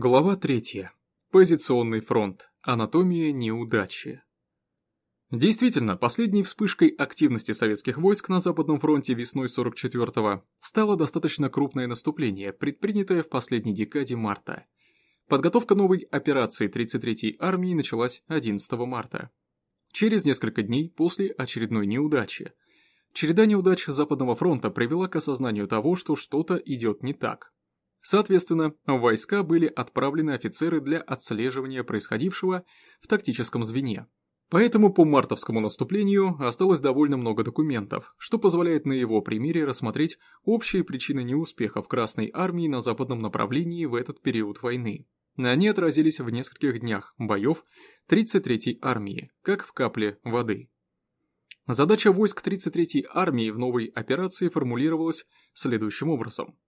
Глава 3. Позиционный фронт. Анатомия неудачи. Действительно, последней вспышкой активности советских войск на Западном фронте весной 44-го стало достаточно крупное наступление, предпринятое в последней декаде марта. Подготовка новой операции 33-й армии началась 11 марта. Через несколько дней после очередной неудачи. Череда неудач Западного фронта привела к осознанию того, что что-то идет не так. Соответственно, в войска были отправлены офицеры для отслеживания происходившего в тактическом звене. Поэтому по мартовскому наступлению осталось довольно много документов, что позволяет на его примере рассмотреть общие причины неуспеха в Красной армии на западном направлении в этот период войны. Они отразились в нескольких днях боев 33-й армии, как в капле воды. Задача войск 33-й армии в новой операции формулировалась следующим образом.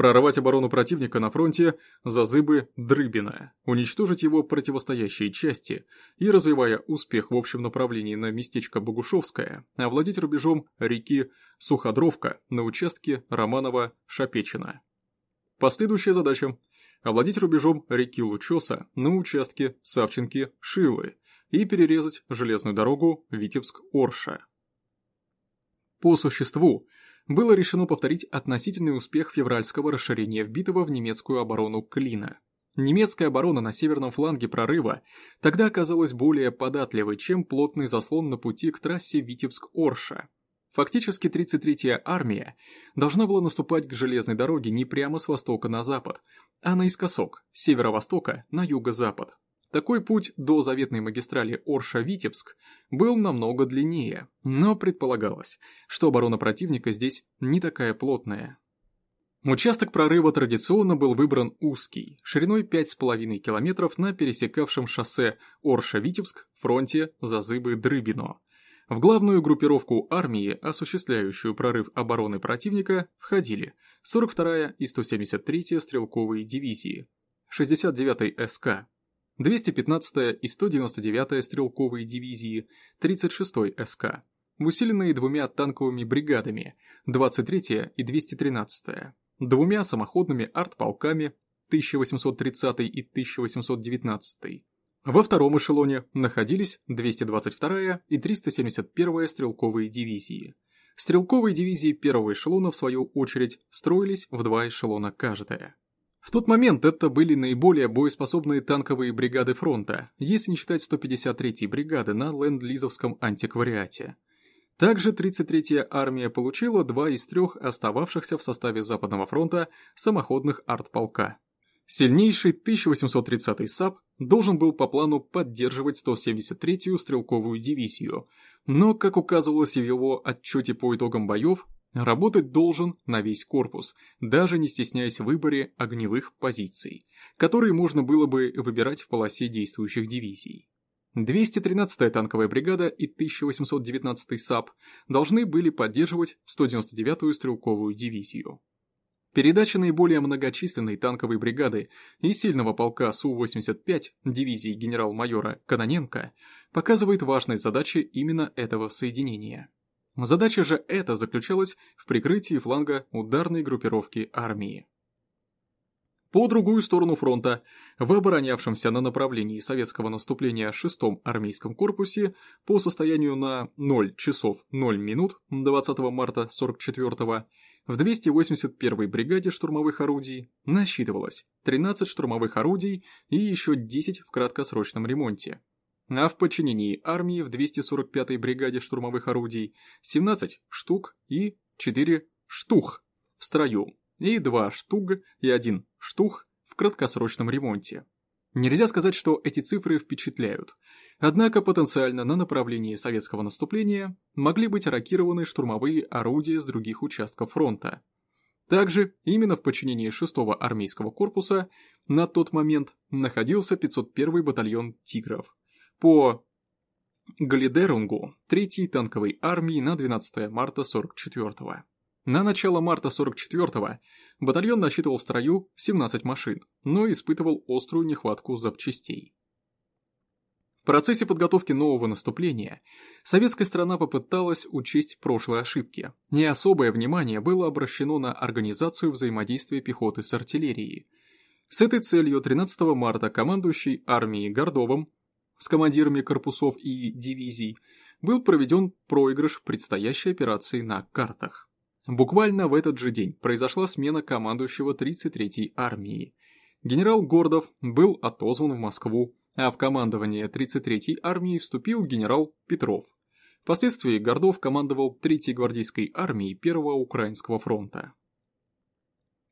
Прорвать оборону противника на фронте Зазыбы Дрыбина, уничтожить его противостоящие части и, развивая успех в общем направлении на местечко Богушевское, овладеть рубежом реки Суходровка на участке Романова-Шапечина. Последующая задача – овладеть рубежом реки Лучоса на участке Савченки-Шилы и перерезать железную дорогу Витебск-Орша. По существу – было решено повторить относительный успех февральского расширения вбитого в немецкую оборону Клина. Немецкая оборона на северном фланге прорыва тогда оказалась более податливой, чем плотный заслон на пути к трассе Витебск-Орша. Фактически 33-я армия должна была наступать к железной дороге не прямо с востока на запад, а наискосок, с северо-востока на юго-запад. Такой путь до заветной магистрали Орша-Витебск был намного длиннее, но предполагалось, что оборона противника здесь не такая плотная. Участок прорыва традиционно был выбран узкий, шириной 5,5 километров на пересекавшем шоссе Орша-Витебск фронте Зазыбы-Дрыбино. В главную группировку армии, осуществляющую прорыв обороны противника, входили 42-я и 173-я стрелковые дивизии, 69-й СК, 215-я и 199-я стрелковые дивизии 36-й СК, усиленные двумя танковыми бригадами 23-я и 213-я, двумя самоходными артполками 1830 и 1819. Во втором эшелоне находились 222-я и 371-я стрелковые дивизии. Стрелковые дивизии первого эшелона, в свою очередь, строились в два эшелона каждая. В тот момент это были наиболее боеспособные танковые бригады фронта, если не считать 153-й бригады на ленд-лизовском антиквариате. Также 33-я армия получила два из трех остававшихся в составе Западного фронта самоходных артполка. Сильнейший 1830-й САП должен был по плану поддерживать 173-ю стрелковую дивизию, но, как указывалось в его отчете по итогам боев, Работать должен на весь корпус, даже не стесняясь в выборе огневых позиций, которые можно было бы выбирать в полосе действующих дивизий. 213-я танковая бригада и 1819-й САП должны были поддерживать 199-ю стрелковую дивизию. Передача наиболее многочисленной танковой бригады и сильного полка Су-85 дивизии генерал-майора Каноненко показывает важность задачи именно этого соединения. Задача же эта заключалась в прикрытии фланга ударной группировки армии. По другую сторону фронта, в оборонявшемся на направлении советского наступления 6-м армейском корпусе по состоянию на 0 часов 0 минут 20 марта 44-го, в 281-й бригаде штурмовых орудий насчитывалось 13 штурмовых орудий и еще 10 в краткосрочном ремонте а в подчинении армии в 245-й бригаде штурмовых орудий 17 штук и 4 штух в строю, и 2 штуг и 1 штух в краткосрочном ремонте. Нельзя сказать, что эти цифры впечатляют, однако потенциально на направлении советского наступления могли быть ракированы штурмовые орудия с других участков фронта. Также именно в подчинении 6-го армейского корпуса на тот момент находился 501-й батальон «Тигров», по Галидерунгу 3-й танковой армии на 12 марта 44-го. На начало марта 44-го батальон насчитывал в строю 17 машин, но испытывал острую нехватку запчастей. В процессе подготовки нового наступления советская страна попыталась учесть прошлые ошибки, и особое внимание было обращено на организацию взаимодействия пехоты с артиллерией – С этой целью 13 марта командующий армией Гордовым с командирами корпусов и дивизий был проведен проигрыш предстоящей операции на картах. Буквально в этот же день произошла смена командующего 33-й армии. Генерал Гордов был отозван в Москву, а в командование 33-й армии вступил генерал Петров. Впоследствии Гордов командовал 3-й гвардейской армией Первого Украинского фронта.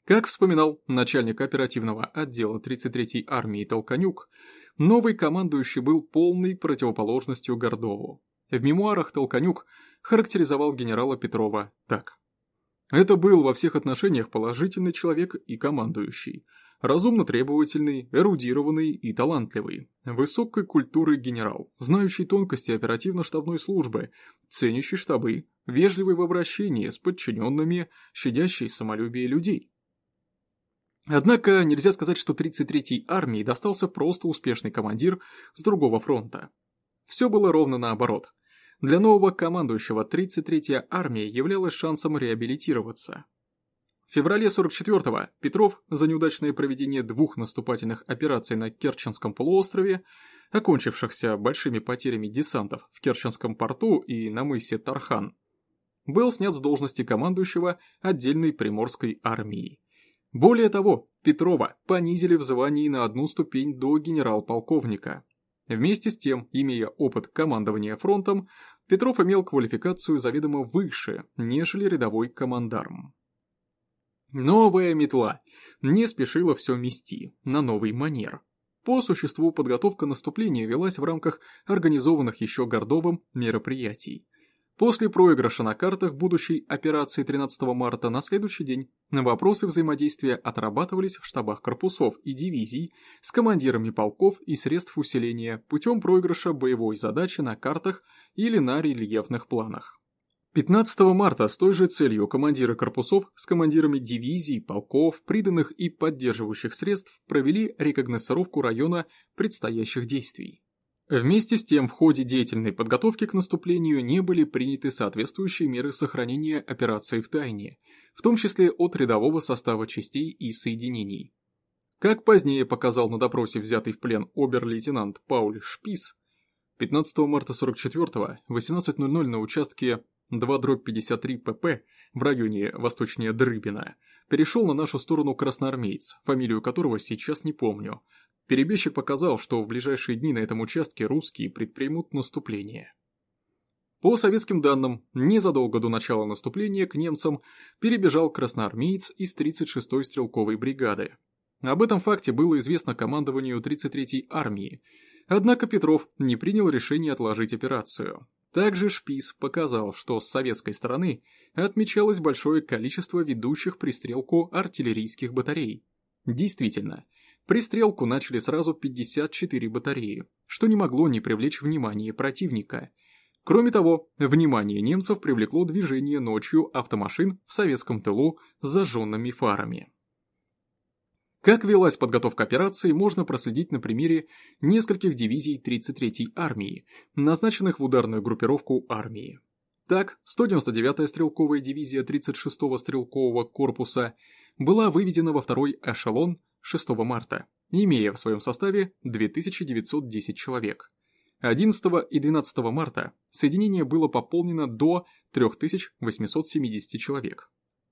Как вспоминал начальник оперативного отдела 33-й армии Толканюк, новый командующий был полной противоположностью Гордову. В мемуарах Толканюк характеризовал генерала Петрова так. Это был во всех отношениях положительный человек и командующий, разумно требовательный, эрудированный и талантливый, высокой культуры генерал, знающий тонкости оперативно-штабной службы, ценящий штабы, вежливый в обращении с подчиненными, щадящий самолюбие людей. Однако нельзя сказать, что 33-й армии достался просто успешный командир с другого фронта. Все было ровно наоборот. Для нового командующего 33-я армия являлась шансом реабилитироваться. В феврале 44-го Петров за неудачное проведение двух наступательных операций на Керченском полуострове, окончившихся большими потерями десантов в Керченском порту и на мысе Тархан, был снят с должности командующего отдельной Приморской армии. Более того, Петрова понизили в звании на одну ступень до генерал-полковника. Вместе с тем, имея опыт командования фронтом, Петров имел квалификацию заведомо выше, нежели рядовой командарм. Новая метла не спешила все мести на новый манер. По существу подготовка наступления велась в рамках организованных еще Гордовым мероприятий – После проигрыша на картах будущей операции 13 марта на следующий день вопросы взаимодействия отрабатывались в штабах корпусов и дивизий с командирами полков и средств усиления путем проигрыша боевой задачи на картах или на рельефных планах. 15 марта с той же целью командиры корпусов с командирами дивизий, полков, приданных и поддерживающих средств провели рекогносцировку района предстоящих действий. Вместе с тем, в ходе деятельной подготовки к наступлению не были приняты соответствующие меры сохранения операции в тайне, в том числе от рядового состава частей и соединений. Как позднее показал на допросе взятый в плен обер-лейтенант Пауль Шпис, 15 марта 44-го, 18.00 на участке 2-53 ПП в районе восточнее Дрыбина, перешел на нашу сторону красноармеец, фамилию которого сейчас не помню, Перебежчик показал, что в ближайшие дни на этом участке русские предпримут наступление. По советским данным, незадолго до начала наступления к немцам перебежал красноармеец из 36-й стрелковой бригады. Об этом факте было известно командованию 33-й армии, однако Петров не принял решение отложить операцию. Также Шпис показал, что с советской стороны отмечалось большое количество ведущих пристрелку артиллерийских батарей. Действительно, Пристрелку начали сразу 54 батареи, что не могло не привлечь внимание противника. Кроме того, внимание немцев привлекло движение ночью автомашин в советском тылу с зажженными фарами. Как велась подготовка операции, можно проследить на примере нескольких дивизий 33-й армии, назначенных в ударную группировку армии. Так, 199-я стрелковая дивизия 36-го стрелкового корпуса была выведена во второй эшелон 6 марта, имея в своем составе 2910 человек. 11 и 12 марта соединение было пополнено до 3870 человек.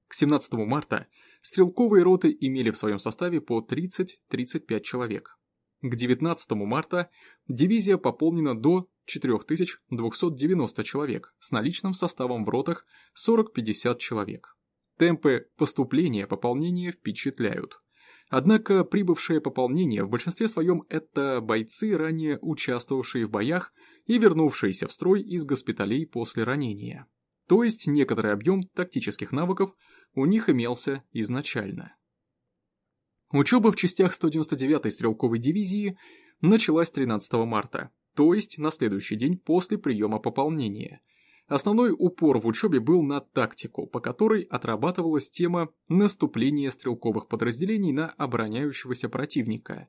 К 17 марта стрелковые роты имели в своем составе по 30-35 человек. К 19 марта дивизия пополнена до 4290 человек с наличным составом в ротах 40-50 человек. Темпы поступления пополнения впечатляют. Однако прибывшее пополнение в большинстве своем это бойцы, ранее участвовавшие в боях и вернувшиеся в строй из госпиталей после ранения. То есть некоторый объем тактических навыков у них имелся изначально. Учеба в частях 199-й стрелковой дивизии началась 13 марта, то есть на следующий день после приема пополнения – Основной упор в учебе был на тактику, по которой отрабатывалась тема наступления стрелковых подразделений на обороняющегося противника.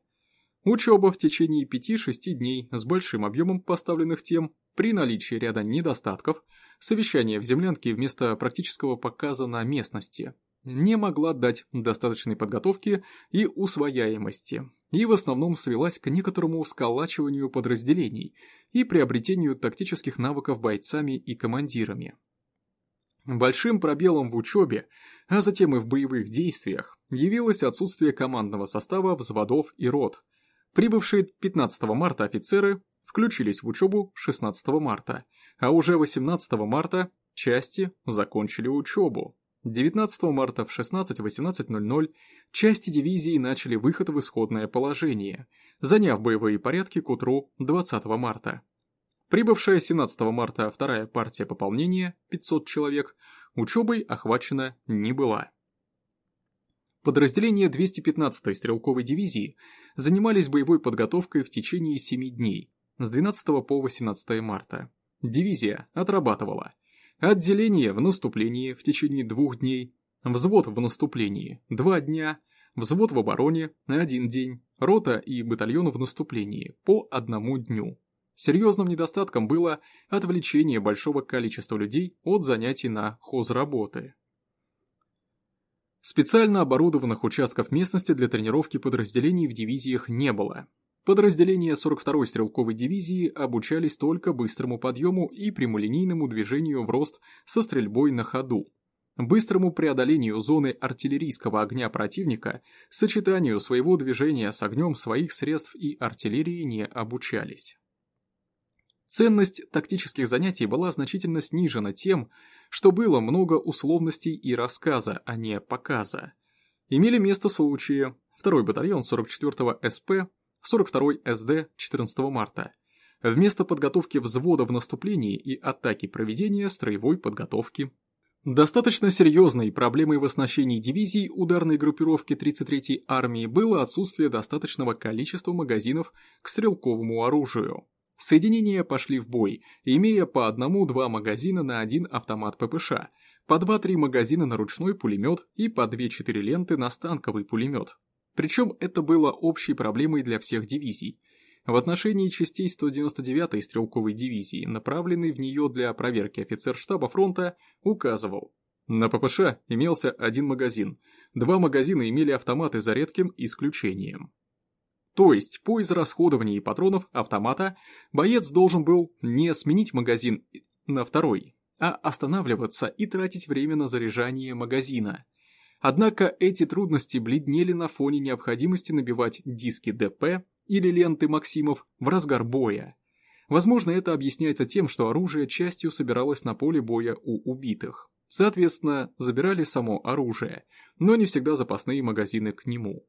Учеба в течение 5-6 дней с большим объемом поставленных тем при наличии ряда недостатков, совещание в землянке вместо практического показа на местности, не могла дать достаточной подготовки и усвояемости, и в основном свелась к некоторому сколачиванию подразделений и приобретению тактических навыков бойцами и командирами. Большим пробелом в учебе, а затем и в боевых действиях, явилось отсутствие командного состава взводов и рот. Прибывшие 15 марта офицеры включились в учебу 16 марта, а уже 18 марта части закончили учебу. 19 марта в 16-18.00 части дивизии начали выход в исходное положение, заняв боевые порядки к утру 20 марта. Прибывшая 17 марта вторая партия пополнения, 500 человек, учебой охвачена не была. Подразделения 215-й стрелковой дивизии занимались боевой подготовкой в течение 7 дней, с 12 по 18 марта. Дивизия отрабатывала – Отделение в наступлении в течение двух дней, взвод в наступлении – два дня, взвод в обороне – один день, рота и батальон в наступлении – по одному дню. Серьезным недостатком было отвлечение большого количества людей от занятий на хозработы. Специально оборудованных участков местности для тренировки подразделений в дивизиях не было. Подразделения 42-й стрелковой дивизии обучались только быстрому подъему и прямолинейному движению в рост со стрельбой на ходу. Быстрому преодолению зоны артиллерийского огня противника, сочетанию своего движения с огнем своих средств и артиллерии не обучались. Ценность тактических занятий была значительно снижена тем, что было много условностей и рассказа, а не показа. Имели место случаи. Второй батальон 44-го СП 42-й СД 14 марта. Вместо подготовки взвода в наступлении и атаки проведения строевой подготовки. Достаточно серьезной проблемой в оснащении дивизий ударной группировки 33-й армии было отсутствие достаточного количества магазинов к стрелковому оружию. Соединения пошли в бой, имея по одному-два магазина на один автомат ППШ, по 2-3 магазина на ручной пулемет и по 2-4 ленты на станковый пулемет. Причем это было общей проблемой для всех дивизий. В отношении частей 199-й стрелковой дивизии, направленный в нее для проверки офицер штаба фронта, указывал. На ППШ имелся один магазин, два магазина имели автоматы за редким исключением. То есть, по израсходовании патронов автомата, боец должен был не сменить магазин на второй, а останавливаться и тратить время на заряжание магазина – Однако эти трудности бледнели на фоне необходимости набивать диски ДП или ленты Максимов в разгар боя. Возможно, это объясняется тем, что оружие частью собиралось на поле боя у убитых. Соответственно, забирали само оружие, но не всегда запасные магазины к нему.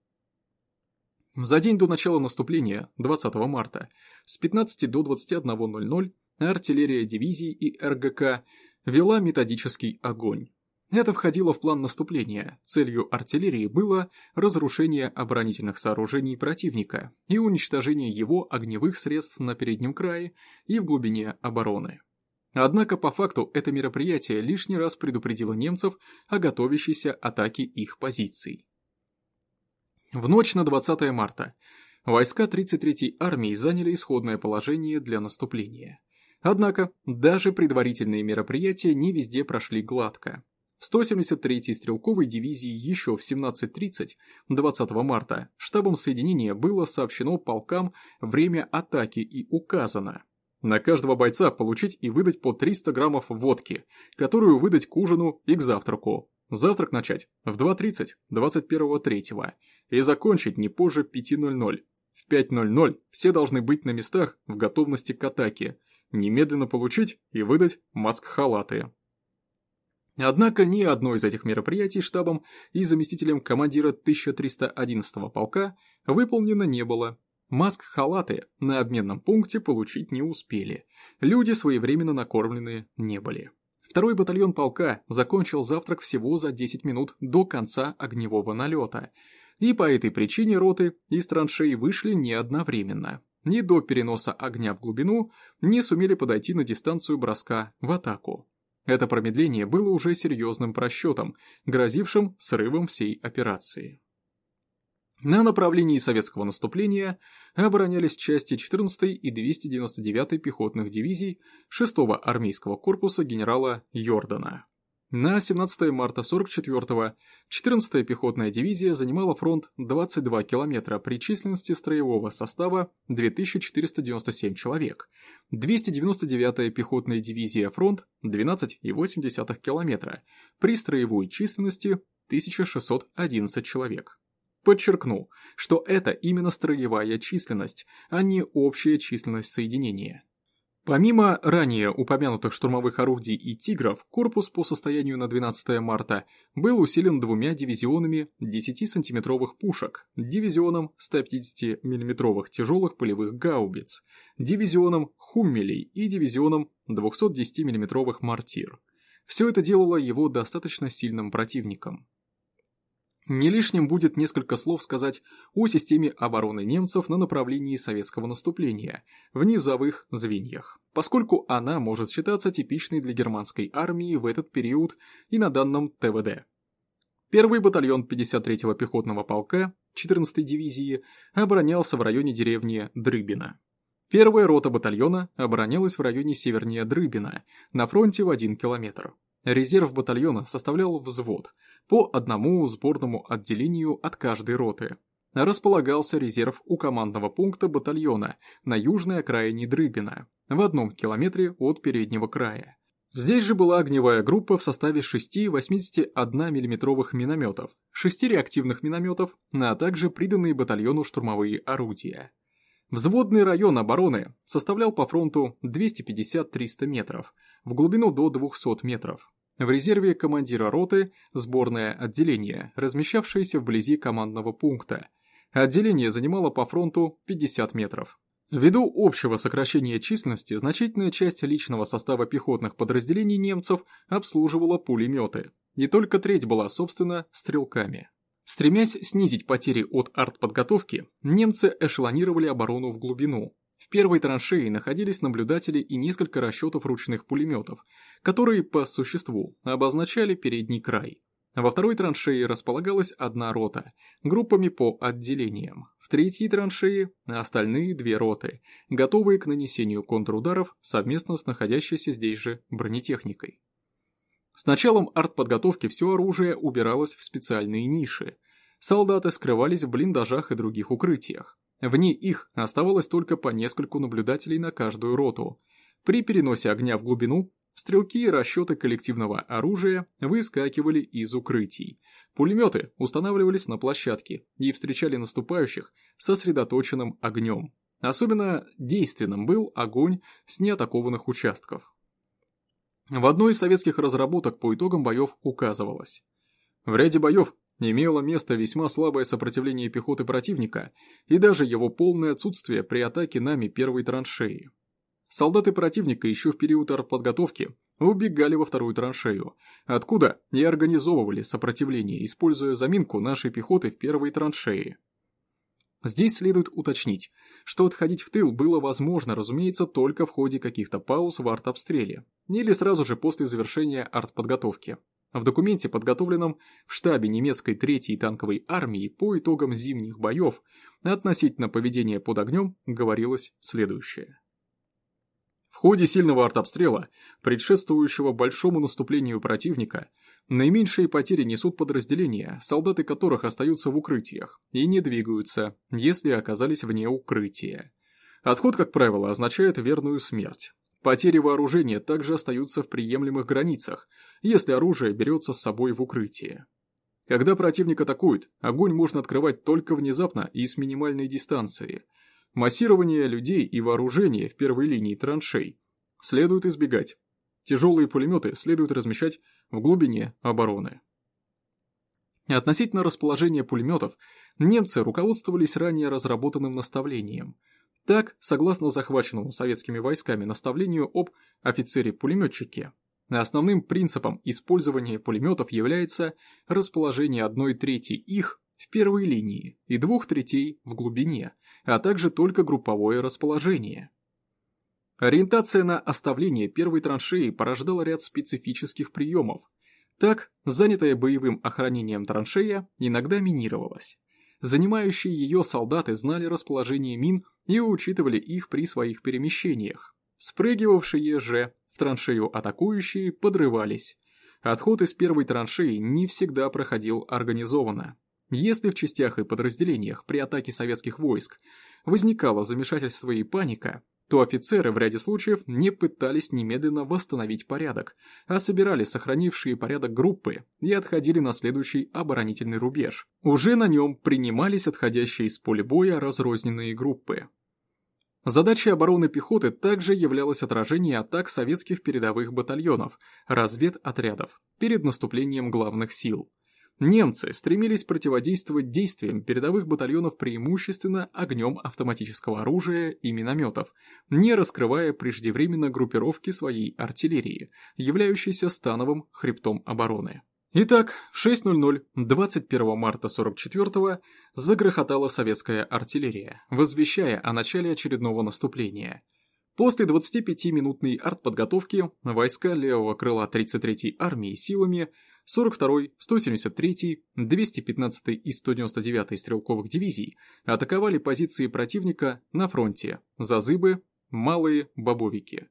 За день до начала наступления, 20 марта, с 15 до 21.00 артиллерия дивизии и РГК вела методический огонь. Это входило в план наступления. Целью артиллерии было разрушение оборонительных сооружений противника и уничтожение его огневых средств на переднем крае и в глубине обороны. Однако по факту это мероприятие лишний раз предупредило немцев о готовящейся атаке их позиций. В ночь на 20 марта войска 33-й армии заняли исходное положение для наступления. Однако даже предварительные мероприятия не везде прошли гладко. В 173-й стрелковой дивизии еще в 17.30 20 марта штабом соединения было сообщено полкам время атаки и указано на каждого бойца получить и выдать по 300 граммов водки, которую выдать к ужину и к завтраку. Завтрак начать в 2.30 21.03 и закончить не позже 5.00. В 5.00 все должны быть на местах в готовности к атаке, немедленно получить и выдать маск-халаты. Однако ни одно из этих мероприятий штабом и заместителем командира 1311-го полка выполнено не было. Маск-халаты на обменном пункте получить не успели. Люди своевременно накормлены не были. Второй батальон полка закончил завтрак всего за 10 минут до конца огневого налета. И по этой причине роты из траншей вышли не одновременно. Ни до переноса огня в глубину не сумели подойти на дистанцию броска в атаку. Это промедление было уже серьезным просчетом, грозившим срывом всей операции. На направлении советского наступления оборонялись части 14-й и 299-й пехотных дивизий 6-го армейского корпуса генерала Йордана. На 17 марта 44-го 14-я пехотная дивизия занимала фронт 22 километра при численности строевого состава 2497 человек. 299-я пехотная дивизия фронт 12,8 километра при строевой численности 1611 человек. Подчеркну, что это именно строевая численность, а не общая численность соединения. Помимо ранее упомянутых штурмовых орудий и «Тигров», корпус по состоянию на 12 марта был усилен двумя дивизионами 10-сантиметровых пушек, дивизионом 150 миллиметровых тяжелых полевых гаубиц, дивизионом «Хуммелей» и дивизионом 210 миллиметровых мортир. Все это делало его достаточно сильным противником. Не лишним будет несколько слов сказать о системе обороны немцев на направлении советского наступления, в низовых звеньях, поскольку она может считаться типичной для германской армии в этот период и на данном ТВД. Первый батальон 53-го пехотного полка 14-й дивизии оборонялся в районе деревни Дрыбина. Первая рота батальона оборонялась в районе севернее Дрыбина, на фронте в 1 километр. Резерв батальона составлял взвод – по одному сборному отделению от каждой роты. Располагался резерв у командного пункта батальона на южной окраине Дрыбина, в одном километре от переднего края. Здесь же была огневая группа в составе 6 81 миллиметровых минометов, 6 реактивных минометов, а также приданные батальону штурмовые орудия. Взводный район обороны составлял по фронту 250-300 метров, в глубину до 200 метров. В резерве командира роты сборное отделение, размещавшееся вблизи командного пункта. Отделение занимало по фронту 50 метров. Ввиду общего сокращения численности, значительная часть личного состава пехотных подразделений немцев обслуживала пулеметы, и только треть была, собственно, стрелками. Стремясь снизить потери от артподготовки, немцы эшелонировали оборону в глубину, в первой траншеи находились наблюдатели и несколько расчетов ручных пулеметов, которые, по существу, обозначали передний край. Во второй траншее располагалась одна рота, группами по отделениям. В третьей траншее остальные две роты, готовые к нанесению контрударов совместно с находящейся здесь же бронетехникой. С началом артподготовки все оружие убиралось в специальные ниши. Солдаты скрывались в блиндажах и других укрытиях. Вне их оставалось только по нескольку наблюдателей на каждую роту. При переносе огня в глубину стрелки и расчеты коллективного оружия выскакивали из укрытий. Пулеметы устанавливались на площадке и встречали наступающих сосредоточенным огнем. Особенно действенным был огонь с неатакованных участков. В одной из советских разработок по итогам боев указывалось. В ряде боев имело место весьма слабое сопротивление пехоты противника и даже его полное отсутствие при атаке нами первой траншеи. Солдаты противника еще в период артподготовки убегали во вторую траншею, откуда и организовывали сопротивление, используя заминку нашей пехоты в первой траншеи. Здесь следует уточнить, что отходить в тыл было возможно, разумеется, только в ходе каких-то пауз в артобстреле или сразу же после завершения артподготовки. В документе, подготовленном в штабе немецкой третьей танковой армии по итогам зимних боев относительно поведения под огнем, говорилось следующее. Ходе сильного артобстрела, предшествующего большому наступлению противника, наименьшие потери несут подразделения, солдаты которых остаются в укрытиях и не двигаются, если оказались вне укрытия. Отход, как правило, означает верную смерть. Потери вооружения также остаются в приемлемых границах, если оружие берется с собой в укрытие. Когда противник атакует, огонь можно открывать только внезапно и с минимальной дистанции. Массирование людей и вооружения в первой линии траншей следует избегать. Тяжелые пулеметы следует размещать в глубине обороны. Относительно расположения пулеметов, немцы руководствовались ранее разработанным наставлением – так, согласно захваченному советскими войсками наставлению об офицере-пулеметчике, основным принципом использования пулеметов является расположение одной трети их в первой линии и двух третей в глубине, а также только групповое расположение. Ориентация на оставление первой траншеи порождала ряд специфических приемов. Так, занятая боевым охранением траншея иногда минировалась. Занимающие ее солдаты знали расположение мин и учитывали их при своих перемещениях. Спрыгивавшие же в траншею атакующие подрывались. Отход из первой траншеи не всегда проходил организованно. Если в частях и подразделениях при атаке советских войск возникало замешательство и паника, то офицеры в ряде случаев не пытались немедленно восстановить порядок, а собирали сохранившие порядок группы и отходили на следующий оборонительный рубеж. Уже на нем принимались отходящие из поля боя разрозненные группы. Задачей обороны пехоты также являлось отражение атак советских передовых батальонов, разведотрядов, перед наступлением главных сил. Немцы стремились противодействовать действиям передовых батальонов преимущественно огнем автоматического оружия и минометов, не раскрывая преждевременно группировки своей артиллерии, являющейся становым хребтом обороны. Итак, в 6.00 21 марта 44-го загрохотала советская артиллерия, возвещая о начале очередного наступления. После 25-минутной артподготовки войска левого крыла 33-й армии силами 42-й, 173-й, 215-й и 199-й стрелковых дивизий атаковали позиции противника на фронте Зазыбы, Малые Бобовики.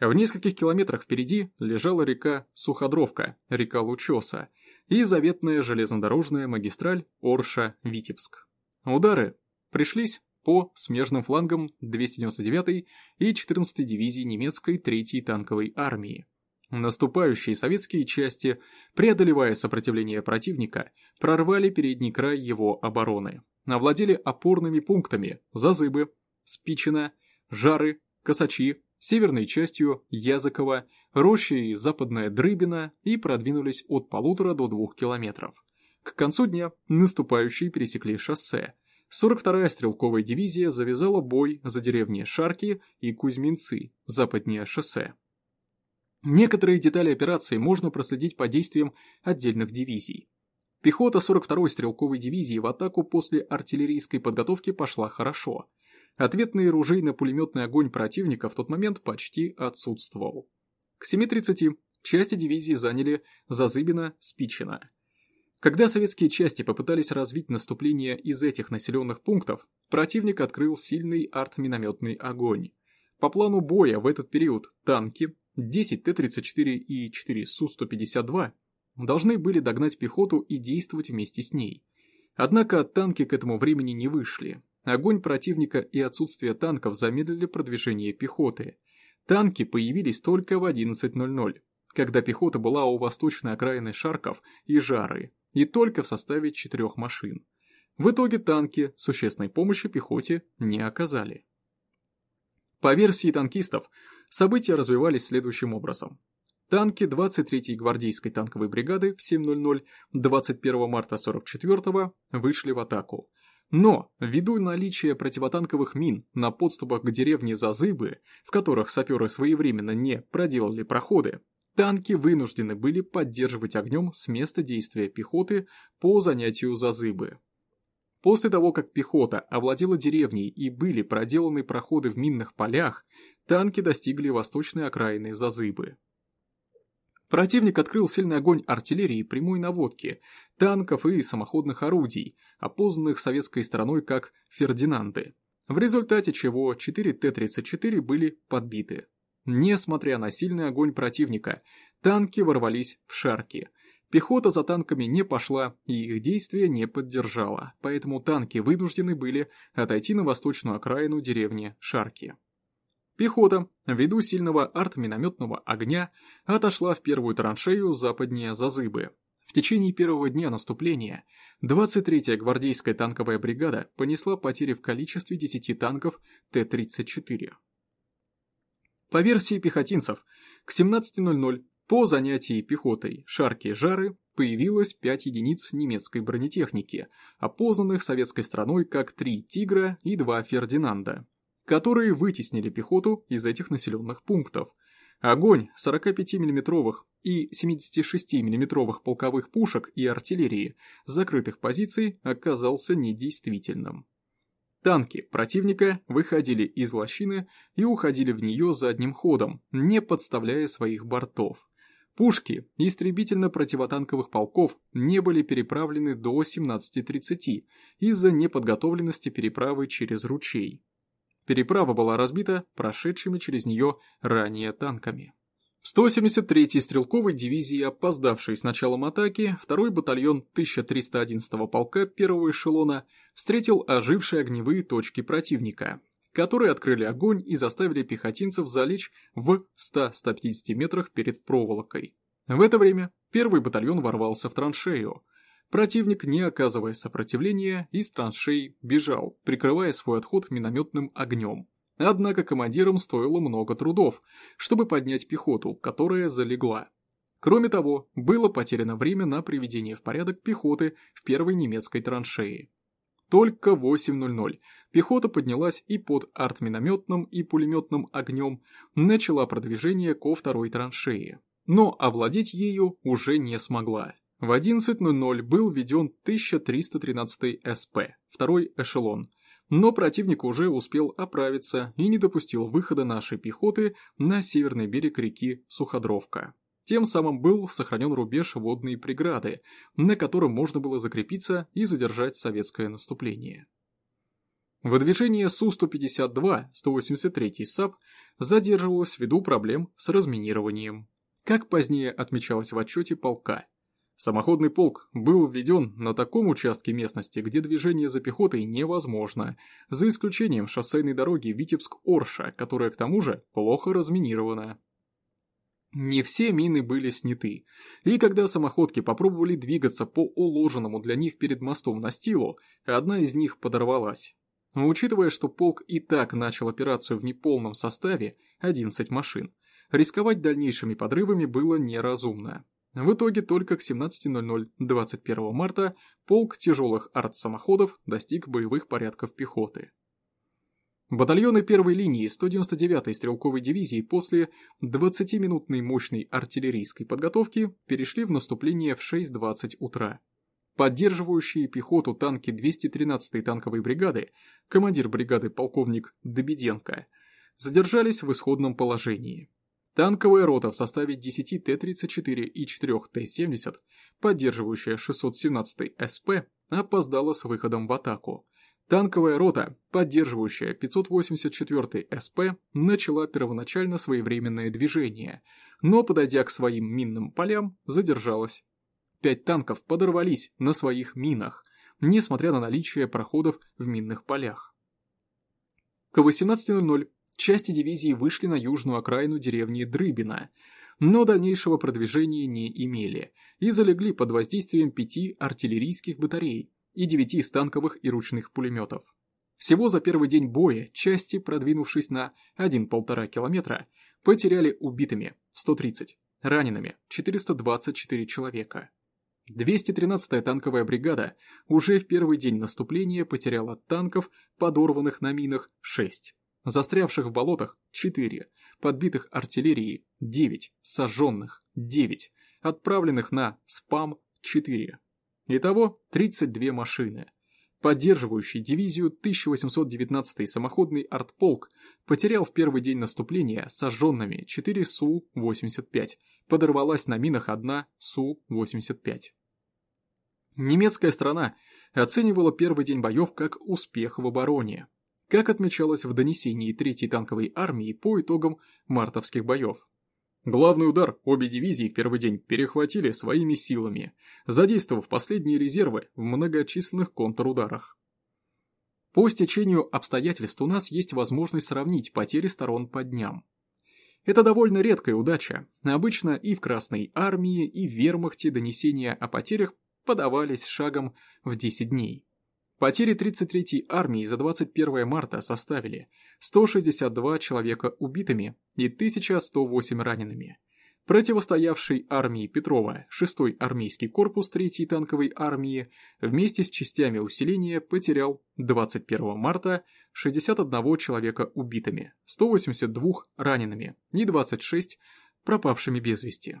В нескольких километрах впереди лежала река Суходровка, река Лучоса, и заветная железнодорожная магистраль Орша-Витебск. Удары пришлись по смежным флангам 299-й и 14-й дивизии немецкой 3-й танковой армии. Наступающие советские части, преодолевая сопротивление противника, прорвали передний край его обороны, овладели опорными пунктами Зазыбы, Спичина, Жары, Косачи, северной частью Языкова, рощей Западная Дрыбина и продвинулись от полутора до двух километров. К концу дня наступающие пересекли шоссе. 42-я стрелковая дивизия завязала бой за деревни Шарки и Кузьминцы, западнее шоссе. Некоторые детали операции можно проследить по действиям отдельных дивизий. Пехота 42-й стрелковой дивизии в атаку после артиллерийской подготовки пошла хорошо. Ответный ружейно-пулеметный огонь противника в тот момент почти отсутствовал. К 7.30 части дивизии заняли Зазыбино, Спичино. Когда советские части попытались развить наступление из этих населенных пунктов, противник открыл сильный артминометный огонь. По плану боя в этот период танки, 10 Т-34 и 4 Су-152 должны были догнать пехоту и действовать вместе с ней. Однако танки к этому времени не вышли. Огонь противника и отсутствие танков замедлили продвижение пехоты. Танки появились только в 11.00, когда пехота была у восточной окраины Шарков и Жары, и только в составе четырех машин. В итоге танки существенной помощи пехоте не оказали. По версии танкистов, События развивались следующим образом. Танки 23-й гвардейской танковой бригады в 7.00 21 марта 44-го вышли в атаку. Но, ввиду наличия противотанковых мин на подступах к деревне Зазыбы, в которых саперы своевременно не проделали проходы, танки вынуждены были поддерживать огнем с места действия пехоты по занятию Зазыбы. После того, как пехота овладела деревней и были проделаны проходы в минных полях, танки достигли восточной окраины Зазыбы. Противник открыл сильный огонь артиллерии прямой наводки, танков и самоходных орудий, опознанных советской стороной как «Фердинанды», в результате чего 4 Т-34 были подбиты. Несмотря на сильный огонь противника, танки ворвались в шарки. Пехота за танками не пошла и их действия не поддержала, поэтому танки вынуждены были отойти на восточную окраину деревни Шарки. Пехота, ввиду сильного артминометного огня, отошла в первую траншею западнее Зазыбы. В течение первого дня наступления 23-я гвардейская танковая бригада понесла потери в количестве 10 танков Т-34. По версии пехотинцев, к 17.00 по занятии пехотой Шарки-Жары появилось 5 единиц немецкой бронетехники, опознанных советской стороной как 3 «Тигра» и 2 «Фердинанда», которые вытеснили пехоту из этих населенных пунктов. Огонь 45 миллиметровых и 76 миллиметровых полковых пушек и артиллерии закрытых позиций оказался недействительным. Танки противника выходили из лощины и уходили в нее задним ходом, не подставляя своих бортов. Пушки истребительно-противотанковых полков не были переправлены до 17.30 из-за неподготовленности переправы через ручей. Переправа была разбита прошедшими через нее ранее танками. 173-й стрелковой дивизии, опоздавшей с началом атаки, второй батальон 1311-го полка первого эшелона встретил ожившие огневые точки противника, которые открыли огонь и заставили пехотинцев залечь в 100-150 метрах перед проволокой. В это время первый батальон ворвался в траншею. Противник, не оказывая сопротивления, из траншей бежал, прикрывая свой отход минометным огнем. Однако командирам стоило много трудов, чтобы поднять пехоту, которая залегла. Кроме того, было потеряно время на приведение в порядок пехоты в первой немецкой траншеи. Только 8.00 пехота поднялась и под артминометным и пулеметным огнем начала продвижение ко второй траншеи. Но овладеть ею уже не смогла. В 11.00 был введен 1313 СП, второй эшелон – но противник уже успел оправиться и не допустил выхода нашей пехоты на северный берег реки Суходровка. Тем самым был сохранен рубеж водной преграды, на котором можно было закрепиться и задержать советское наступление. Выдвижение Су-152, 183-й САП, задерживалось ввиду проблем с разминированием. Как позднее отмечалось в отчете полка, Самоходный полк был введен на таком участке местности, где движение за пехотой невозможно, за исключением шоссейной дороги Витебск-Орша, которая к тому же плохо разминирована. Не все мины были сняты, и когда самоходки попробовали двигаться по уложенному для них перед мостом настилу, одна из них подорвалась. Учитывая, что полк и так начал операцию в неполном составе, 11 машин, рисковать дальнейшими подрывами было неразумно. В итоге только к 17.00 21 марта полк тяжелых артсамоходов достиг боевых порядков пехоты. Батальоны первой линии 199-й стрелковой дивизии после 20-минутной мощной артиллерийской подготовки перешли в наступление в 6.20 утра. Поддерживающие пехоту танки 213-й танковой бригады, командир бригады полковник Добеденко, задержались в исходном положении. Танковая рота в составе 10 Т-34 и 4 Т-70, поддерживающая 617 СП, опоздала с выходом в атаку. Танковая рота, поддерживающая 584 СП, начала первоначально своевременное движение, но, подойдя к своим минным полям, задержалась. Пять танков подорвались на своих минах, несмотря на наличие проходов в минных полях. К 18.00 части дивизии вышли на южную окраину деревни Дрыбина, но дальнейшего продвижения не имели и залегли под воздействием пяти артиллерийских батарей и девяти станковых и ручных пулеметов. Всего за первый день боя части, продвинувшись на 1-1,5 километра, потеряли убитыми 130, ранеными 424 человека. 213-я танковая бригада уже в первый день наступления потеряла танков, подорванных на минах, 6 застрявших в болотах – 4, подбитых артиллерией – 9, сожженных – 9, отправленных на спам – 4. Итого 32 машины. Поддерживающий дивизию 1819-й самоходный артполк потерял в первый день наступления сожженными 4 Су-85, подорвалась на минах одна Су-85. Немецкая страна оценивала первый день боев как успех в обороне как отмечалось в донесении 3-й танковой армии по итогам мартовских боев. Главный удар обе дивизии в первый день перехватили своими силами, задействовав последние резервы в многочисленных контрударах. По стечению обстоятельств у нас есть возможность сравнить потери сторон по дням. Это довольно редкая удача. Обычно и в Красной армии, и в вермахте донесения о потерях подавались шагом в 10 дней. Потери 33-й армии за 21 марта составили 162 человека убитыми и 1108 ранеными. Противостоявший армии Петрова 6-й армейский корпус 3-й танковой армии вместе с частями усиления потерял 21 марта 61 человека убитыми, 182 ранеными и 26 пропавшими без вести.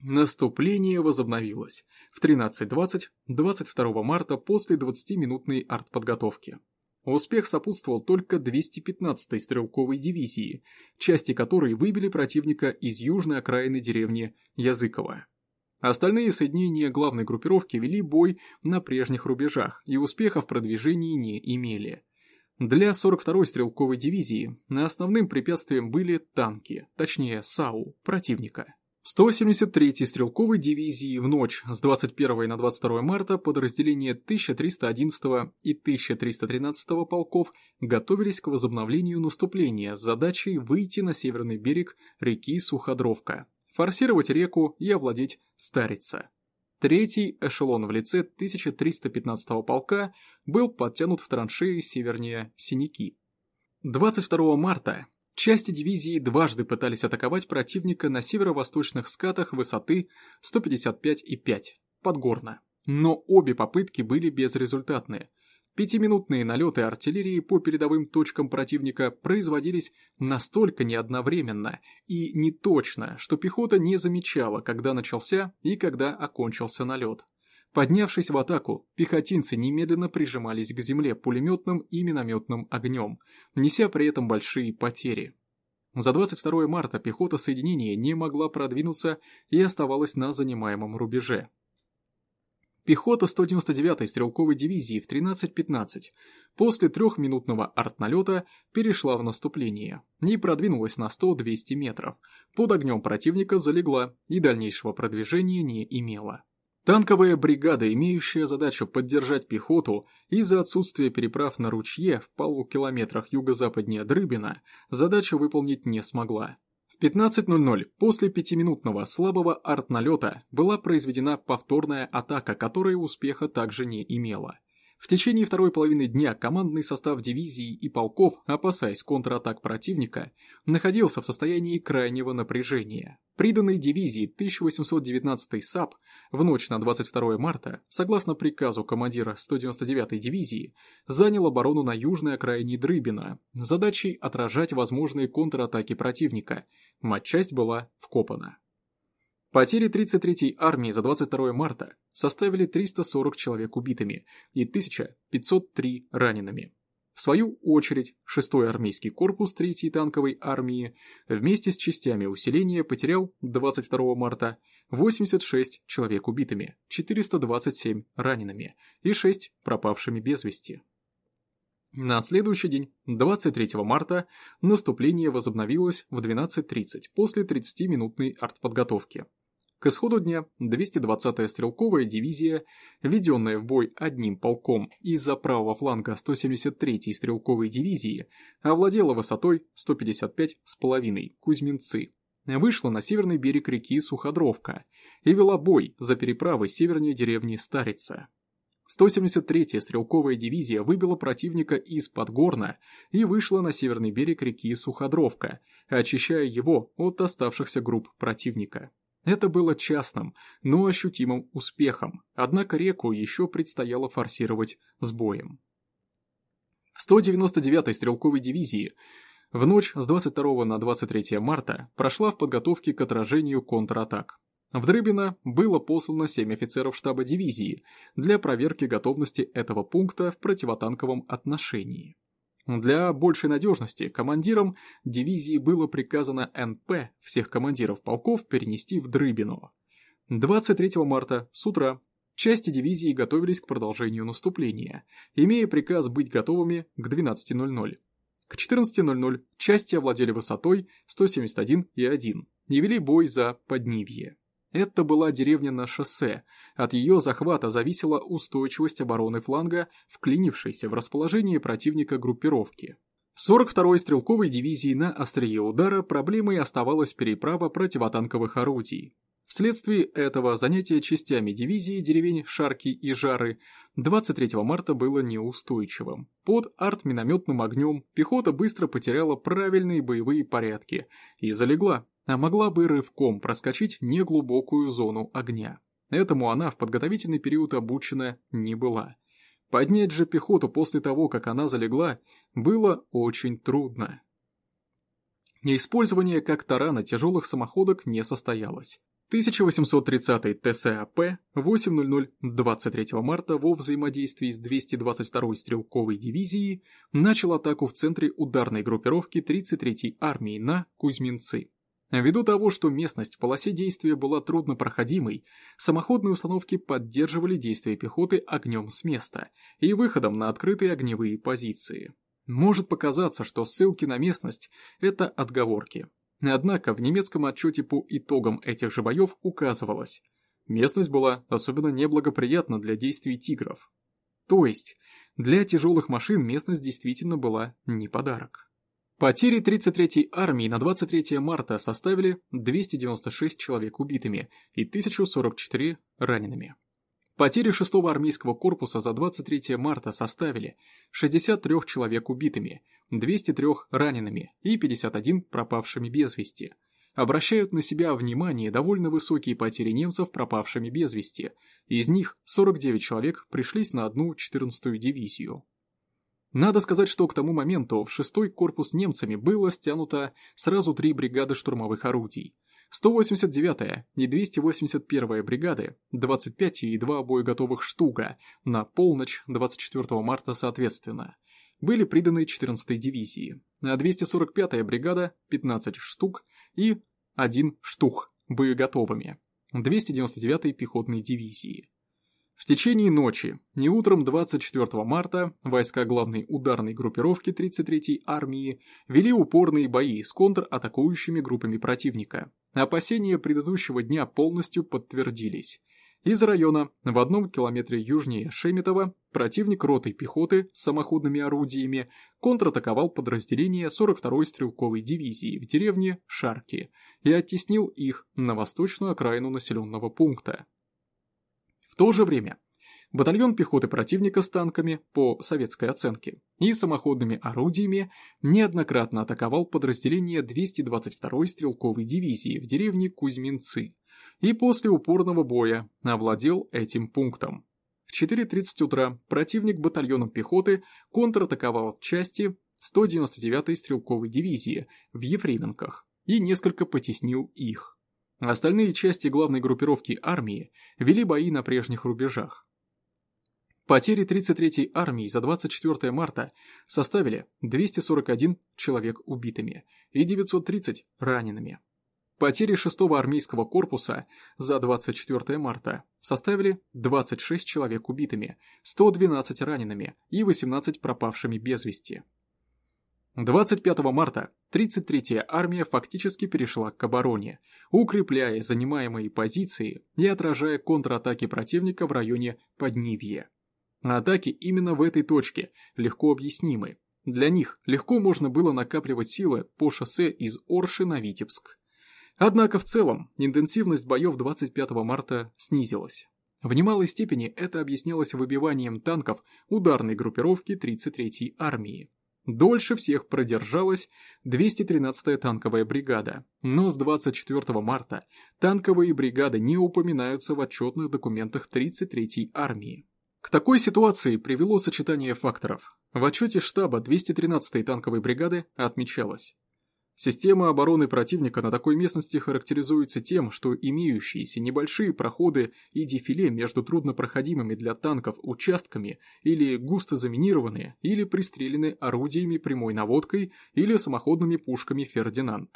Наступление возобновилось в 13.20 22 марта после 20-минутной артподготовки. Успех сопутствовал только 215-й стрелковой дивизии, части которой выбили противника из южной окраины деревни Языково. Остальные соединения главной группировки вели бой на прежних рубежах и успеха в продвижении не имели. Для 42-й стрелковой дивизии основным препятствием были танки, точнее САУ, противника. 173-й стрелковой дивизии в ночь с 21 на 22 марта подразделения 1311 и 1313 полков готовились к возобновлению наступления с задачей выйти на северный берег реки Суходровка, форсировать реку и овладеть Старица. Третий эшелон в лице 1315 полка был подтянут в траншеи севернее Синяки. 22 марта Части дивизии дважды пытались атаковать противника на северо-восточных скатах высоты 155,5, подгорно. Но обе попытки были безрезультатны. Пятиминутные налеты артиллерии по передовым точкам противника производились настолько неодновременно и неточно, что пехота не замечала, когда начался и когда окончился налет. Поднявшись в атаку, пехотинцы немедленно прижимались к земле пулеметным и минометным огнем, неся при этом большие потери. За 22 марта пехота соединения не могла продвинуться и оставалась на занимаемом рубеже. Пехота 199-й стрелковой дивизии в 13.15 после трехминутного артналета перешла в наступление и продвинулась на 100-200 метров, под огнем противника залегла и дальнейшего продвижения не имела. Танковая бригада, имеющая задачу поддержать пехоту из-за отсутствия переправ на ручье в полукилометрах юго-западнее Дрыбина, задачу выполнить не смогла. В 15.00 после пятиминутного слабого артналета была произведена повторная атака, которая успеха также не имела. В течение второй половины дня командный состав дивизии и полков, опасаясь контратак противника, находился в состоянии крайнего напряжения. Приданный дивизии 1819 САП в ночь на 22 марта, согласно приказу командира 199-й дивизии, занял оборону на южной окраине Дрыбина, задачей отражать возможные контратаки противника. Матчасть была вкопана. Потери 33-й армии за 22 марта составили 340 человек убитыми и 1503 ранеными. В свою очередь, 6-й армейский корпус 3-й танковой армии вместе с частями усиления потерял 22 марта 86 человек убитыми, 427 ранеными и 6 пропавшими без вести. На следующий день, 23 марта, наступление возобновилось в 12.30 после 30-минутной артподготовки. К исходу дня 220-я стрелковая дивизия, введенная в бой одним полком из-за правого фланга 173-й стрелковой дивизии, овладела высотой 155,5 Кузьминцы, вышла на северный берег реки Суходровка и вела бой за переправой севернее деревни Старица. 173-я стрелковая дивизия выбила противника из Подгорна и вышла на северный берег реки Суходровка, очищая его от оставшихся групп противника. Это было частным, но ощутимым успехом, однако реку еще предстояло форсировать с боем. В 199-й стрелковой дивизии в ночь с 22 на 23 марта прошла в подготовке к отражению контратак. В Дрыбино было послано 7 офицеров штаба дивизии для проверки готовности этого пункта в противотанковом отношении. Для большей надежности командирам дивизии было приказано НП всех командиров полков перенести в Дрыбино. 23 марта с утра части дивизии готовились к продолжению наступления, имея приказ быть готовыми к 12.00. К 14.00 части овладели высотой 171,1 и вели бой за Поднивье. Это была деревня на шоссе. От ее захвата зависела устойчивость обороны фланга, вклинившейся в расположение противника группировки. 42-й стрелковой дивизии на острие удара проблемой оставалась переправа противотанковых орудий. Вследствие этого занятие частями дивизии деревень Шарки и Жары 23 марта было неустойчивым. Под артминометным огнем пехота быстро потеряла правильные боевые порядки и залегла, а могла бы рывком проскочить неглубокую зону огня. Этому она в подготовительный период обучена не была. Поднять же пехоту после того, как она залегла, было очень трудно. Использование как тарана тяжелых самоходок не состоялось. 1830 ТСАП 8.00 23 марта во взаимодействии с 222-й стрелковой дивизией начал атаку в центре ударной группировки 33-й армии на Кузьминцы. Ввиду того, что местность в полосе действия была труднопроходимой, самоходные установки поддерживали действия пехоты огнем с места и выходом на открытые огневые позиции. Может показаться, что ссылки на местность – это отговорки. Однако в немецком отчете по итогам этих же боев указывалось, местность была особенно неблагоприятна для действий тигров. То есть, для тяжелых машин местность действительно была не подарок. Потери 33-й армии на 23 марта составили 296 человек убитыми и 1044 ранеными. Потери 6-го армейского корпуса за 23 марта составили 63 человек убитыми, 203 ранеными и 51 пропавшими без вести. Обращают на себя внимание довольно высокие потери немцев пропавшими без вести, из них 49 человек пришлись на одну 14-ю дивизию. Надо сказать, что к тому моменту в 6-й корпус немцами было стянуто сразу три бригады штурмовых орудий – 189-я и 281-я бригады, 25 и 2 боеготовых штука, на полночь 24 марта соответственно, были приданы 14-й дивизии, а 245-я бригада 15 штук и 1 штух боеготовыми, 299-й пехотной дивизии. В течение ночи и утром 24 марта войска главной ударной группировки 33-й армии вели упорные бои с контратакующими группами противника. Опасения предыдущего дня полностью подтвердились. Из района, в одном километре южнее Шеметова, противник ротой пехоты с самоходными орудиями контратаковал подразделение 42-й стрелковой дивизии в деревне Шарки и оттеснил их на восточную окраину населенного пункта. То же время батальон пехоты противника с танками, по советской оценке, и самоходными орудиями неоднократно атаковал подразделение 222-й стрелковой дивизии в деревне Кузьминцы и после упорного боя овладел этим пунктом. В 4.30 утра противник батальоном пехоты контратаковал части 199-й стрелковой дивизии в Ефременках и несколько потеснил их. Остальные части главной группировки армии вели бои на прежних рубежах. Потери 33-й армии за 24 марта составили 241 человек убитыми и 930 ранеными. Потери 6-го армейского корпуса за 24 марта составили 26 человек убитыми, 112 ранеными и 18 пропавшими без вести. 25 марта 33-я армия фактически перешла к обороне, укрепляя занимаемые позиции и отражая контратаки противника в районе Поднивья. Атаки именно в этой точке легко объяснимы. Для них легко можно было накапливать силы по шоссе из Орши на Витебск. Однако в целом интенсивность боев 25 марта снизилась. В немалой степени это объяснялось выбиванием танков ударной группировки 33-й армии. Дольше всех продержалась 213-я танковая бригада, но с 24 марта танковые бригады не упоминаются в отчетных документах 33-й армии. К такой ситуации привело сочетание факторов. В отчете штаба 213-й танковой бригады отмечалось. Система обороны противника на такой местности характеризуется тем, что имеющиеся небольшие проходы и дефиле между труднопроходимыми для танков участками или густо заминированы или пристрелены орудиями прямой наводкой или самоходными пушками «Фердинанд».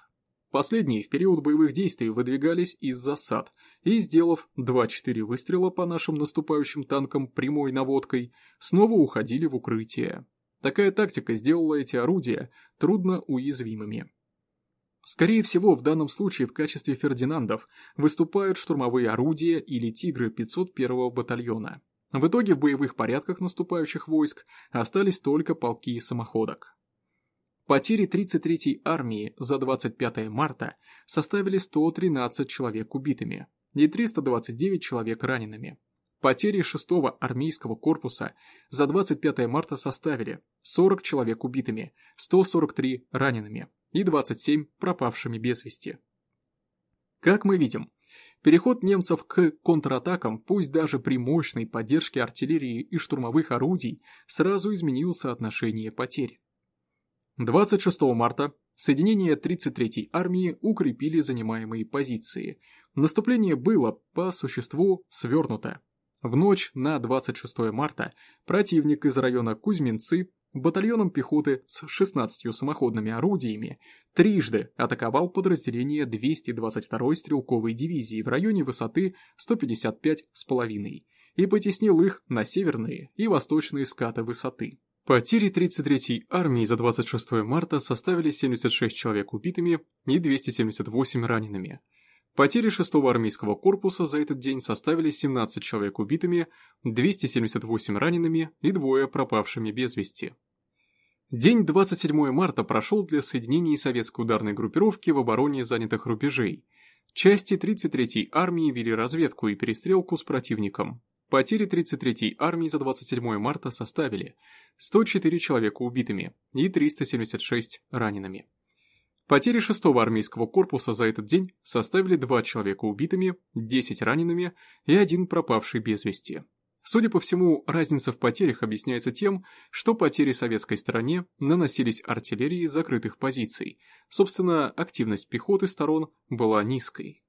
Последние в период боевых действий выдвигались из засад и, сделав 2-4 выстрела по нашим наступающим танкам прямой наводкой, снова уходили в укрытие. Такая тактика сделала эти орудия трудно уязвимыми. Скорее всего, в данном случае в качестве Фердинандов выступают штурмовые орудия или «Тигры» 501-го батальона. В итоге в боевых порядках наступающих войск остались только полки и самоходок. Потери 33-й армии за 25 марта составили 113 человек убитыми и 329 человек ранеными. Потери 6-го армейского корпуса за 25 марта составили 40 человек убитыми, 143 ранеными и 27 пропавшими без вести. Как мы видим, переход немцев к контратакам, пусть даже при мощной поддержке артиллерии и штурмовых орудий, сразу изменил соотношение потерь. 26 марта соединения 33-й армии укрепили занимаемые позиции. Наступление было, по существу, свернуто. В ночь на 26 марта противник из района Кузьминцы батальоном пехоты с 16 самоходными орудиями трижды атаковал подразделение 222-й стрелковой дивизии в районе высоты 155,5 и потеснил их на северные и восточные скаты высоты. Потери 33-й армии за 26 марта составили 76 человек убитыми и 278 ранеными. Потери 6-го армейского корпуса за этот день составили 17 человек убитыми, 278 ранеными и двое пропавшими без вести. День 27 марта прошел для соединений советской ударной группировки в обороне занятых рубежей. Части 33-й армии вели разведку и перестрелку с противником. Потери 33-й армии за 27 марта составили 104 человека убитыми и 376 ранеными. Потери 6-го армейского корпуса за этот день составили 2 человека убитыми, 10 ранеными и 1 пропавший без вести. Судя по всему, разница в потерях объясняется тем, что потери советской стороне наносились артиллерией закрытых позиций. Собственно, активность пехоты сторон была низкой.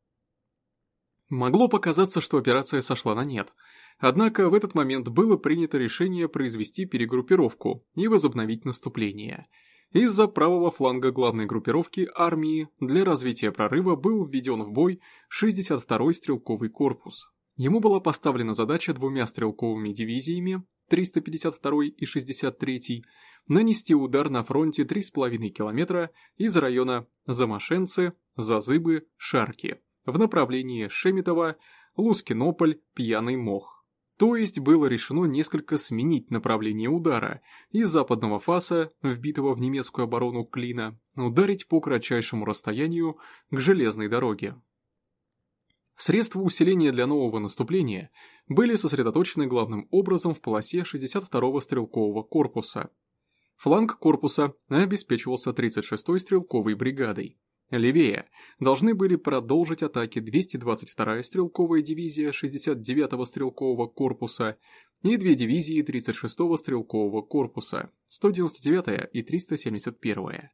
Могло показаться, что операция сошла на нет – Однако в этот момент было принято решение произвести перегруппировку и возобновить наступление. Из-за правого фланга главной группировки армии для развития прорыва был введен в бой 62-й стрелковый корпус. Ему была поставлена задача двумя стрелковыми дивизиями 352 и 63 нанести удар на фронте 3,5 километра из района Замашенцы, Зазыбы, Шарки в направлении Шеметова, Лускинополь, Пьяный Мох. То есть было решено несколько сменить направление удара из западного фаса, вбитого в немецкую оборону Клина, ударить по кратчайшему расстоянию к железной дороге. Средства усиления для нового наступления были сосредоточены главным образом в полосе 62-го стрелкового корпуса. Фланг корпуса обеспечивался 36-й стрелковой бригадой. Левее должны были продолжить атаки 222-я стрелковая дивизия 69-го стрелкового корпуса и две дивизии 36-го стрелкового корпуса 199-я и 371-я.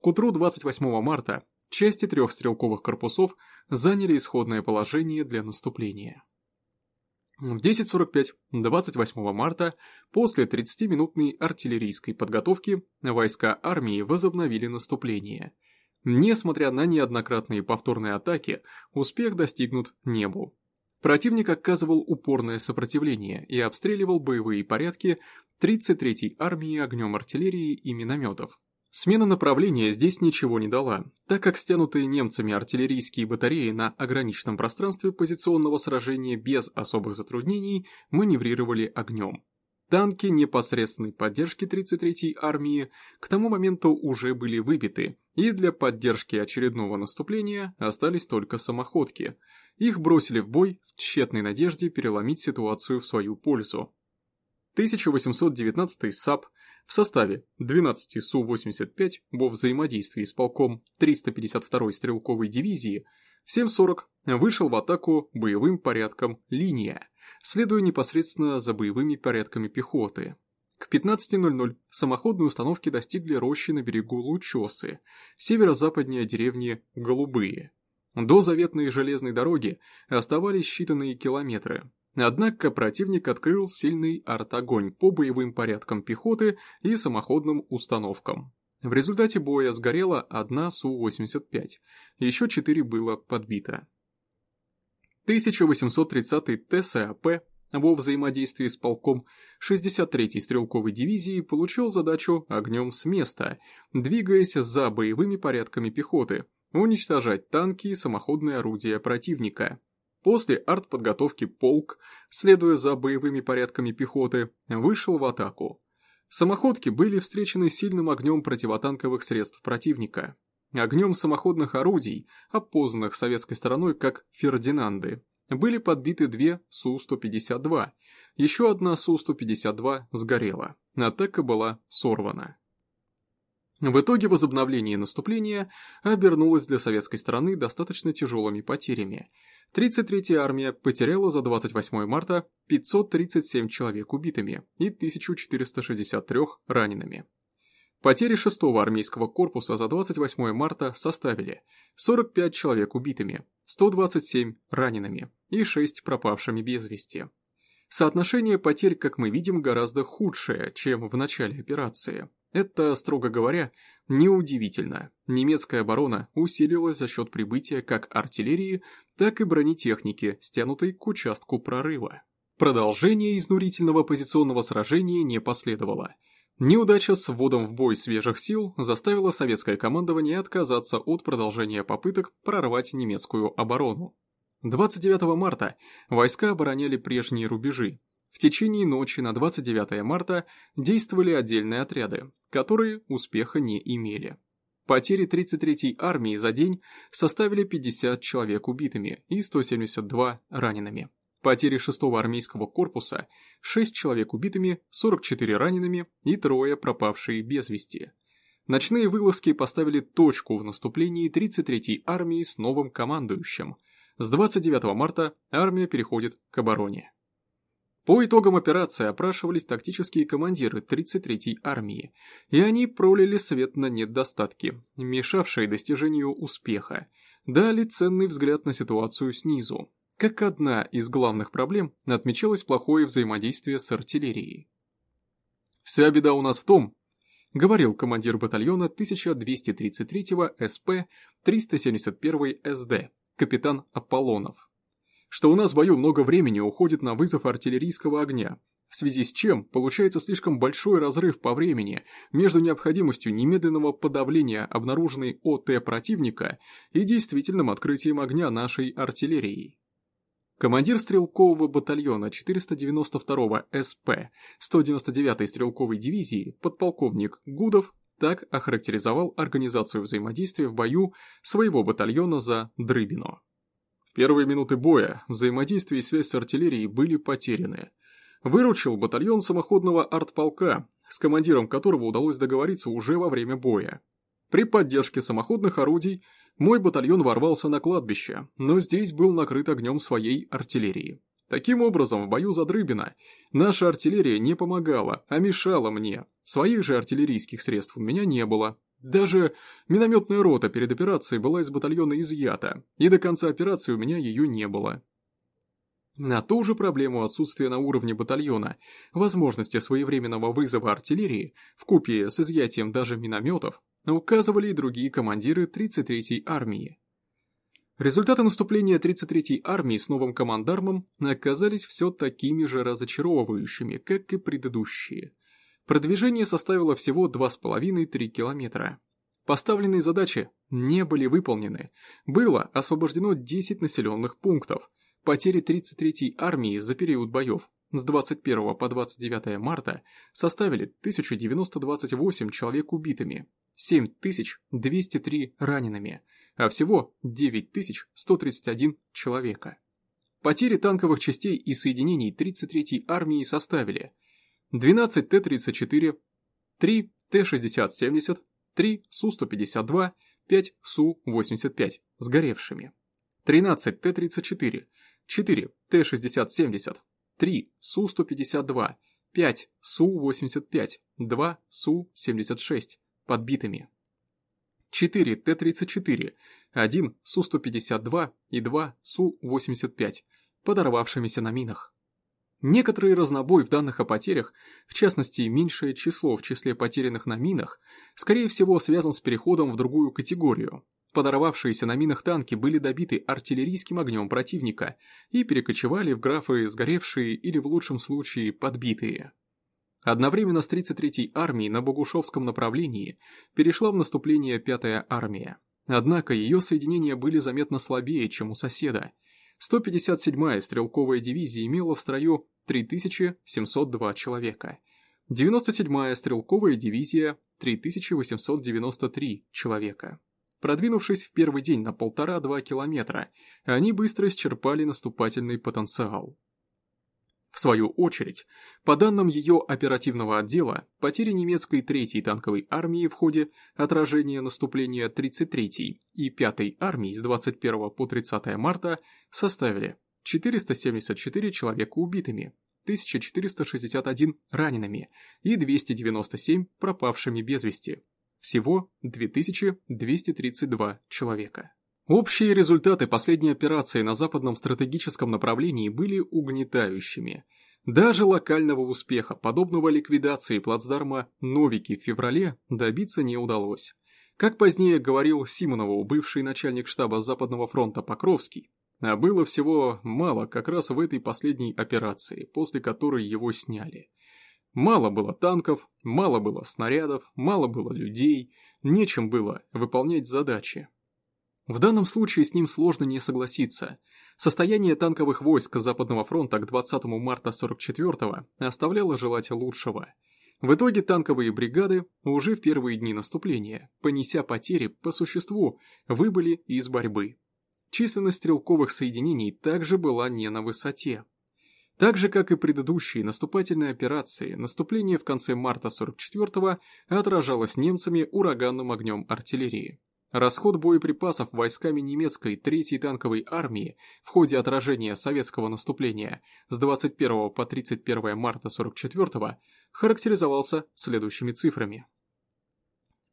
К утру 28 марта части трех стрелковых корпусов заняли исходное положение для наступления. В 10.45 28 марта после 30-минутной артиллерийской подготовки войска армии возобновили наступление – Несмотря на неоднократные повторные атаки, успех достигнут не был. Противник оказывал упорное сопротивление и обстреливал боевые порядки 33-й армии огнем артиллерии и минометов. Смена направления здесь ничего не дала, так как стянутые немцами артиллерийские батареи на ограниченном пространстве позиционного сражения без особых затруднений маневрировали огнем. Танки непосредственной поддержки 33-й армии к тому моменту уже были выбиты, и для поддержки очередного наступления остались только самоходки. Их бросили в бой в тщетной надежде переломить ситуацию в свою пользу. 1819 САП в составе 12 Су-85 во взаимодействии с полком 352-й стрелковой дивизии в 7.40 вышел в атаку боевым порядком «Линия», следуя непосредственно за боевыми порядками пехоты. К 15.00 самоходные установки достигли рощи на берегу Лучосы, северо-западнее деревни Голубые. До заветной железной дороги оставались считанные километры. Однако противник открыл сильный артогонь по боевым порядкам пехоты и самоходным установкам. В результате боя сгорела одна Су-85, еще четыре было подбито. 1830 ТСАП во взаимодействии с полком 63-й стрелковой дивизии получил задачу огнем с места, двигаясь за боевыми порядками пехоты, уничтожать танки и самоходные орудия противника. После артподготовки полк, следуя за боевыми порядками пехоты, вышел в атаку. Самоходки были встречены сильным огнем противотанковых средств противника огнем самоходных орудий, опознанных советской стороной как «Фердинанды», были подбиты две Су-152, еще одна Су-152 сгорела, атака была сорвана. В итоге возобновление наступления обернулось для советской стороны достаточно тяжелыми потерями. 33-я армия потеряла за 28 марта 537 человек убитыми и 1463 ранеными. Потери 6-го армейского корпуса за 28 марта составили 45 человек убитыми, 127 ранеными и 6 пропавшими без вести. Соотношение потерь, как мы видим, гораздо худшее, чем в начале операции. Это, строго говоря, неудивительно. Немецкая оборона усилилась за счет прибытия как артиллерии, так и бронетехники, стянутой к участку прорыва. Продолжение изнурительного позиционного сражения не последовало – Неудача с вводом в бой свежих сил заставила советское командование отказаться от продолжения попыток прорвать немецкую оборону. 29 марта войска обороняли прежние рубежи. В течение ночи на 29 марта действовали отдельные отряды, которые успеха не имели. Потери 33-й армии за день составили 50 человек убитыми и 172 ранеными. Потери 6-го армейского корпуса – 6 человек убитыми, 44 ранеными и трое пропавшие без вести. Ночные вылазки поставили точку в наступлении 33-й армии с новым командующим. С 29 марта армия переходит к обороне. По итогам операции опрашивались тактические командиры 33-й армии, и они пролили свет на недостатки, мешавшие достижению успеха, дали ценный взгляд на ситуацию снизу, как одна из главных проблем отмечалось плохое взаимодействие с артиллерией. «Вся беда у нас в том», — говорил командир батальона 1233-го СП 371 СД, капитан Аполлонов, «что у нас в бою много времени уходит на вызов артиллерийского огня, в связи с чем получается слишком большой разрыв по времени между необходимостью немедленного подавления обнаруженной ОТ противника и действительным открытием огня нашей артиллерией. Командир стрелкового батальона 492-го СП 199-й стрелковой дивизии подполковник Гудов так охарактеризовал организацию взаимодействия в бою своего батальона за Дрыбино. Первые минуты боя взаимодействие и связь с артиллерией были потеряны. Выручил батальон самоходного артполка, с командиром которого удалось договориться уже во время боя. При поддержке самоходных орудий мой батальон ворвался на кладбище, но здесь был накрыт огнем своей артиллерии. Таким образом, в бою за Дрыбина наша артиллерия не помогала, а мешала мне. Своих же артиллерийских средств у меня не было. Даже минометная рота перед операцией была из батальона изъята, и до конца операции у меня ее не было. На ту же проблему отсутствия на уровне батальона возможности своевременного вызова артиллерии в купе с изъятием даже минометов указывали и другие командиры 33-й армии. Результаты наступления 33-й армии с новым командармом оказались все такими же разочаровывающими, как и предыдущие. Продвижение составило всего 2,5-3 километра. Поставленные задачи не были выполнены. Было освобождено 10 населенных пунктов. Потери 33-й армии за период боев с 21 по 29 марта составили 1928 человек убитыми, 7203 ранеными, а всего 9131 человека. Потери танковых частей и соединений 33-й армии составили 12 Т-34, 3 Т-60-70, 3 Су-152, 5 Су-85 сгоревшими, 13 Т-34, 4 Т-60-70, 3 Су-152, 5 Су-85, 2 Су-76 подбитыми. 4 Т-34, 1 Су-152 и 2 Су-85 подорвавшимися на минах. Некоторый разнобой в данных о потерях, в частности меньшее число в числе потерянных на минах, скорее всего связан с переходом в другую категорию. Подорвавшиеся на минах танки были добиты артиллерийским огнем противника и перекочевали в графы сгоревшие или в лучшем случае подбитые. Одновременно с 33-й армией на Богушевском направлении перешла в наступление 5-я армия. Однако ее соединения были заметно слабее, чем у соседа. 157-я стрелковая дивизия имела в строю 3702 человека. 97-я стрелковая дивизия 3893 человека. Продвинувшись в первый день на полтора-два километра, они быстро исчерпали наступательный потенциал. В свою очередь, по данным ее оперативного отдела, потери немецкой 3-й танковой армии в ходе отражения наступления 33-й и 5-й армии с 21 по 30 марта составили 474 человека убитыми, 1461 ранеными и 297 пропавшими без вести. Всего 2232 человека. Общие результаты последней операции на западном стратегическом направлении были угнетающими. Даже локального успеха, подобного ликвидации плацдарма Новики в феврале, добиться не удалось. Как позднее говорил Симонову бывший начальник штаба Западного фронта Покровский, а было всего мало как раз в этой последней операции, после которой его сняли. Мало было танков, мало было снарядов, мало было людей, нечем было выполнять задачи. В данном случае с ним сложно не согласиться. Состояние танковых войск Западного фронта к 20 марта 44-го оставляло желать лучшего. В итоге танковые бригады уже в первые дни наступления, понеся потери по существу, выбыли из борьбы. Численность стрелковых соединений также была не на высоте. Так же, как и предыдущие наступательные операции, наступление в конце марта 44-го отражалось немцами ураганным огнем артиллерии. Расход боеприпасов войсками немецкой 3-й танковой армии в ходе отражения советского наступления с 21 по 31 марта 44 характеризовался следующими цифрами.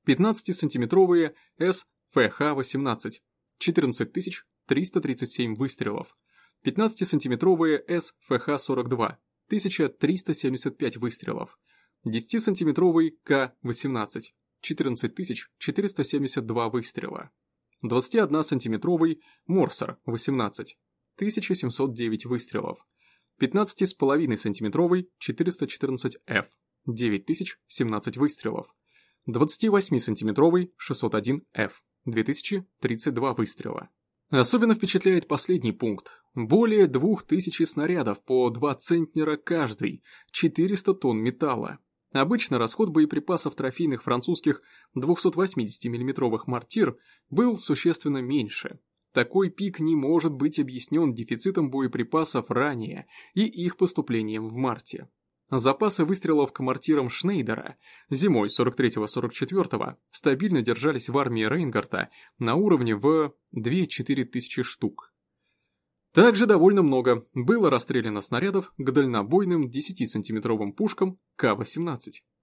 15-сантиметровые СФХ-18 14 337 выстрелов, 15-сантиметровые СФХ-42 1375 выстрелов, 10-сантиметровый К-18 14 472 выстрела. 21-сантиметровый Морсер 18 1709 выстрелов. 15,5-сантиметровый 414F 9017 выстрелов. 28-сантиметровый 601F 2032 выстрела. Особенно впечатляет последний пункт. Более 2000 снарядов по 2 центнера каждый, 400 тонн металла. Обычно расход боеприпасов трофейных французских 280 миллиметровых мортир был существенно меньше. Такой пик не может быть объяснен дефицитом боеприпасов ранее и их поступлением в марте. Запасы выстрелов к мортирам Шнейдера зимой 43-44 стабильно держались в армии Рейнгарта на уровне в 2-4 тысячи штук. Также довольно много было расстреляно снарядов к дальнобойным 10-сантиметровым пушкам К-18.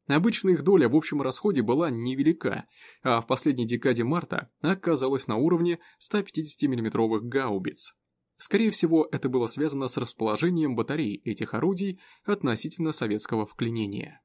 Обычно их доля в общем расходе была невелика, а в последней декаде марта оказалась на уровне 150 миллиметровых гаубиц. Скорее всего, это было связано с расположением батарей этих орудий относительно советского вклинения.